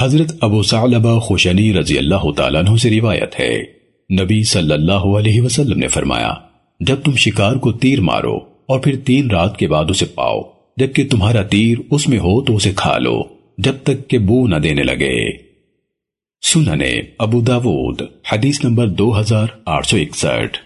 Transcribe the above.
حضرت ابو ثعلبہ خوشنی رضی اللہ تعالیٰ عنہ سے روایت ہے۔ نبی صلی اللہ علیہ وسلم نے فرمایا، جب تم شکار کو تیر مارو اور پھر تین رات کے بعد اسے پاؤ جبکہ تمہارا تیر اس میں ہو تو اسے کھا لو، جب تک کہ بو نہ دینے لگے۔ سننے ابو داود، حدیث نمبر دو ہزار آٹھ سو اکسٹھ۔